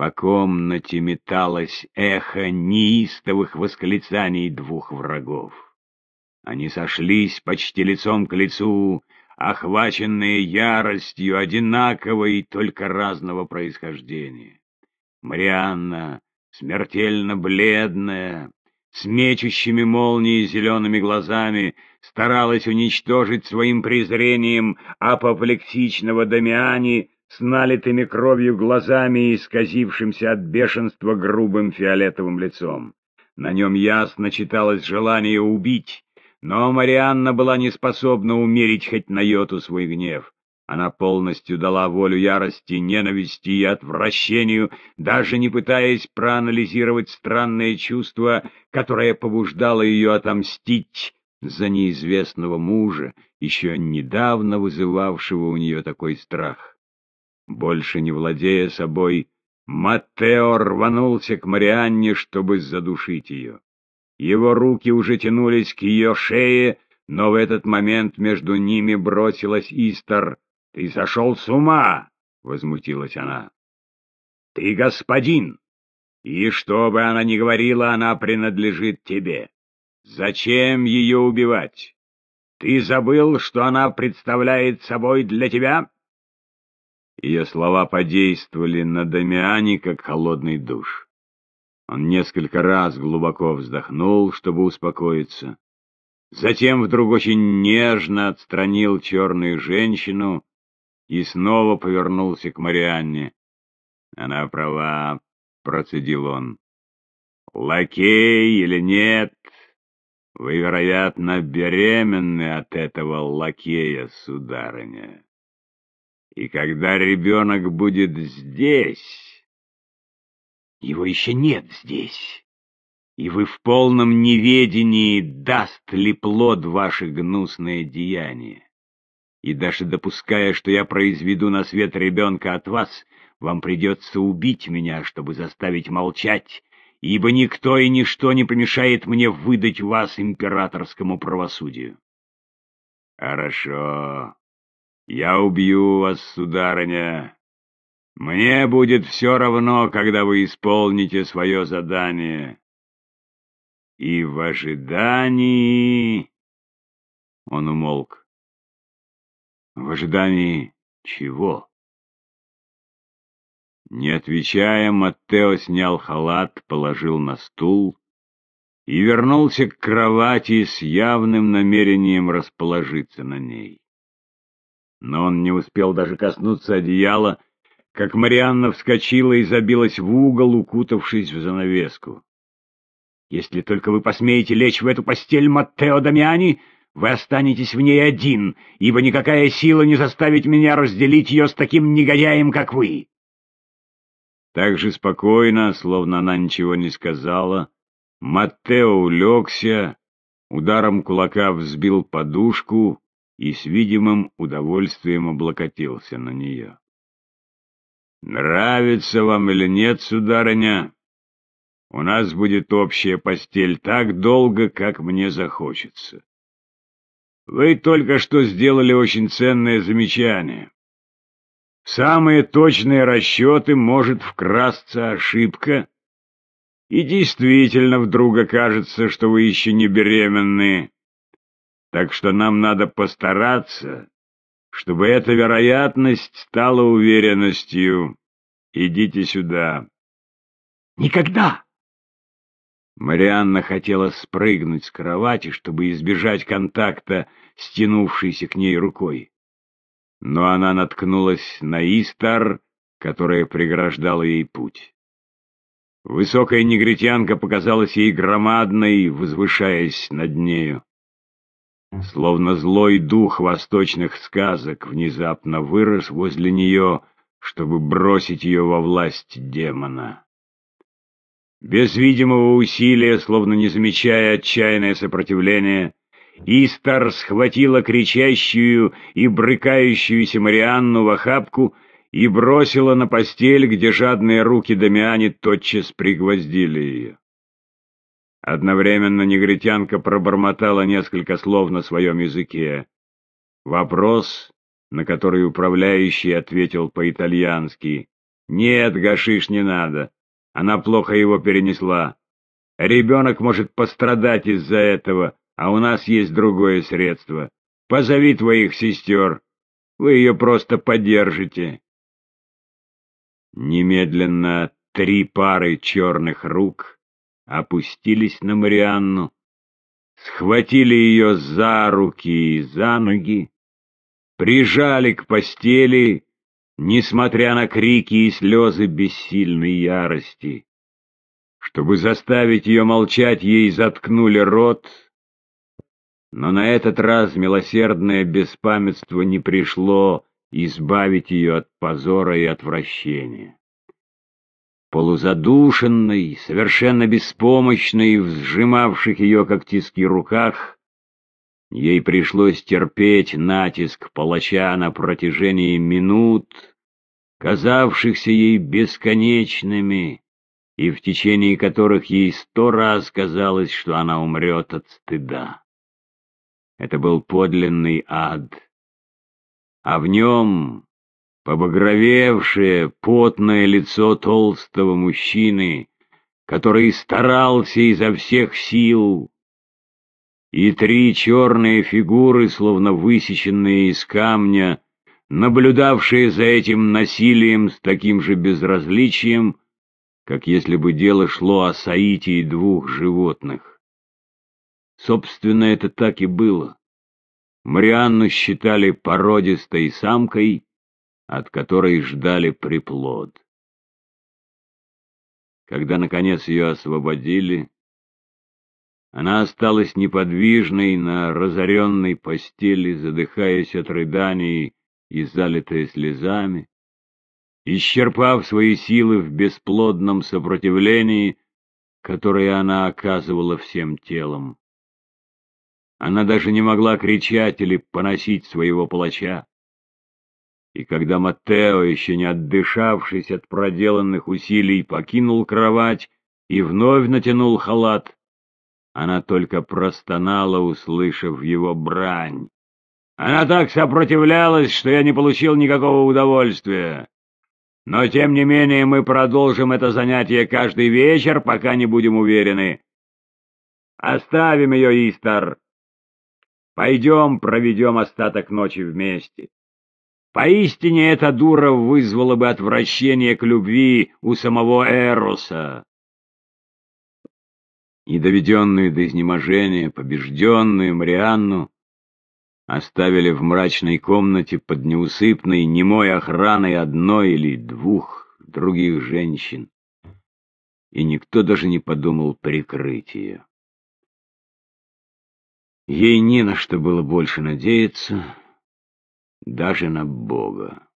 По комнате металось эхо неистовых восклицаний двух врагов. Они сошлись почти лицом к лицу, охваченные яростью одинаковой, только разного происхождения. Марианна, смертельно бледная, с мечущими молнией зелеными глазами, старалась уничтожить своим презрением апоплексичного Дамиани с налитыми кровью глазами и исказившимся от бешенства грубым фиолетовым лицом. На нем ясно читалось желание убить, но Марианна была не способна умерить хоть на йоту свой гнев. Она полностью дала волю ярости, ненависти и отвращению, даже не пытаясь проанализировать странное чувство, которое побуждало ее отомстить за неизвестного мужа, еще недавно вызывавшего у нее такой страх. Больше не владея собой, Маттео рванулся к Марианне, чтобы задушить ее. Его руки уже тянулись к ее шее, но в этот момент между ними бросилась Истар — «Ты сошел с ума!» — возмутилась она. «Ты господин, и что бы она ни говорила, она принадлежит тебе. Зачем ее убивать? Ты забыл, что она представляет собой для тебя?» Ее слова подействовали на Дамиане, как холодный душ. Он несколько раз глубоко вздохнул, чтобы успокоиться. Затем вдруг очень нежно отстранил черную женщину и снова повернулся к Марианне. Она права, процедил он. Лакей или нет, вы, вероятно, беременны от этого лакея, сударыня. И когда ребенок будет здесь... Его еще нет здесь. И вы в полном неведении, даст ли плод ваше гнусное деяние. И даже допуская, что я произведу на свет ребенка от вас, вам придется убить меня, чтобы заставить молчать, ибо никто и ничто не помешает мне выдать вас императорскому правосудию. Хорошо. Я убью вас, сударыня. Мне будет все равно, когда вы исполните свое задание. И в ожидании... Он умолк. В ожидании чего? Не отвечая, Маттео снял халат, положил на стул и вернулся к кровати с явным намерением расположиться на ней. Но он не успел даже коснуться одеяла, как Марианна вскочила и забилась в угол, укутавшись в занавеску. «Если только вы посмеете лечь в эту постель, Маттео Дамиани, вы останетесь в ней один, ибо никакая сила не заставит меня разделить ее с таким негодяем, как вы. Так же спокойно, словно она ничего не сказала, Маттео улегся, ударом кулака взбил подушку и с видимым удовольствием облокотился на нее. «Нравится вам или нет, сударыня? У нас будет общая постель так долго, как мне захочется. Вы только что сделали очень ценное замечание. Самые точные расчеты может вкрасться ошибка, и действительно вдруг окажется, что вы еще не беременны. Так что нам надо постараться, чтобы эта вероятность стала уверенностью. Идите сюда. Никогда! Марианна хотела спрыгнуть с кровати, чтобы избежать контакта с тянувшейся к ней рукой. Но она наткнулась на Истар, которая преграждала ей путь. Высокая негритянка показалась ей громадной, возвышаясь над нею. Словно злой дух восточных сказок внезапно вырос возле нее, чтобы бросить ее во власть демона. Без видимого усилия, словно не замечая отчаянное сопротивление, Истар схватила кричащую и брыкающуюся Марианну в охапку и бросила на постель, где жадные руки Дамиани тотчас пригвоздили ее. Одновременно негритянка пробормотала несколько слов на своем языке. Вопрос, на который управляющий ответил по-итальянски Нет, гашиш не надо. Она плохо его перенесла. Ребенок может пострадать из-за этого, а у нас есть другое средство. Позови твоих сестер. Вы ее просто поддержите. Немедленно три пары черных рук опустились на Марианну, схватили ее за руки и за ноги, прижали к постели, несмотря на крики и слезы бессильной ярости. Чтобы заставить ее молчать, ей заткнули рот, но на этот раз милосердное беспамятство не пришло избавить ее от позора и отвращения. Полузадушенной, совершенно беспомощной в сжимавших ее как тиски руках, ей пришлось терпеть натиск палача на протяжении минут, казавшихся ей бесконечными, и в течение которых ей сто раз казалось, что она умрет от стыда. Это был подлинный ад, а в нем побагровевшее, потное лицо толстого мужчины, который старался изо всех сил, и три черные фигуры, словно высеченные из камня, наблюдавшие за этим насилием с таким же безразличием, как если бы дело шло о соитии двух животных. Собственно, это так и было. Марианну считали породистой самкой, от которой ждали приплод. Когда, наконец, ее освободили, она осталась неподвижной на разоренной постели, задыхаясь от рыданий и залитая слезами, исчерпав свои силы в бесплодном сопротивлении, которое она оказывала всем телом. Она даже не могла кричать или поносить своего палача. И когда Маттео, еще не отдышавшись от проделанных усилий, покинул кровать и вновь натянул халат, она только простонала, услышав его брань. Она так сопротивлялась, что я не получил никакого удовольствия. Но, тем не менее, мы продолжим это занятие каждый вечер, пока не будем уверены. Оставим ее, Истар. Пойдем проведем остаток ночи вместе. Поистине эта дура вызвала бы отвращение к любви у самого Эроса. И доведенную до изнеможения, побежденную Марианну оставили в мрачной комнате под неусыпной немой охраной одной или двух других женщин, и никто даже не подумал прикрыть ее. Ей не на что было больше надеяться, даже на Бога.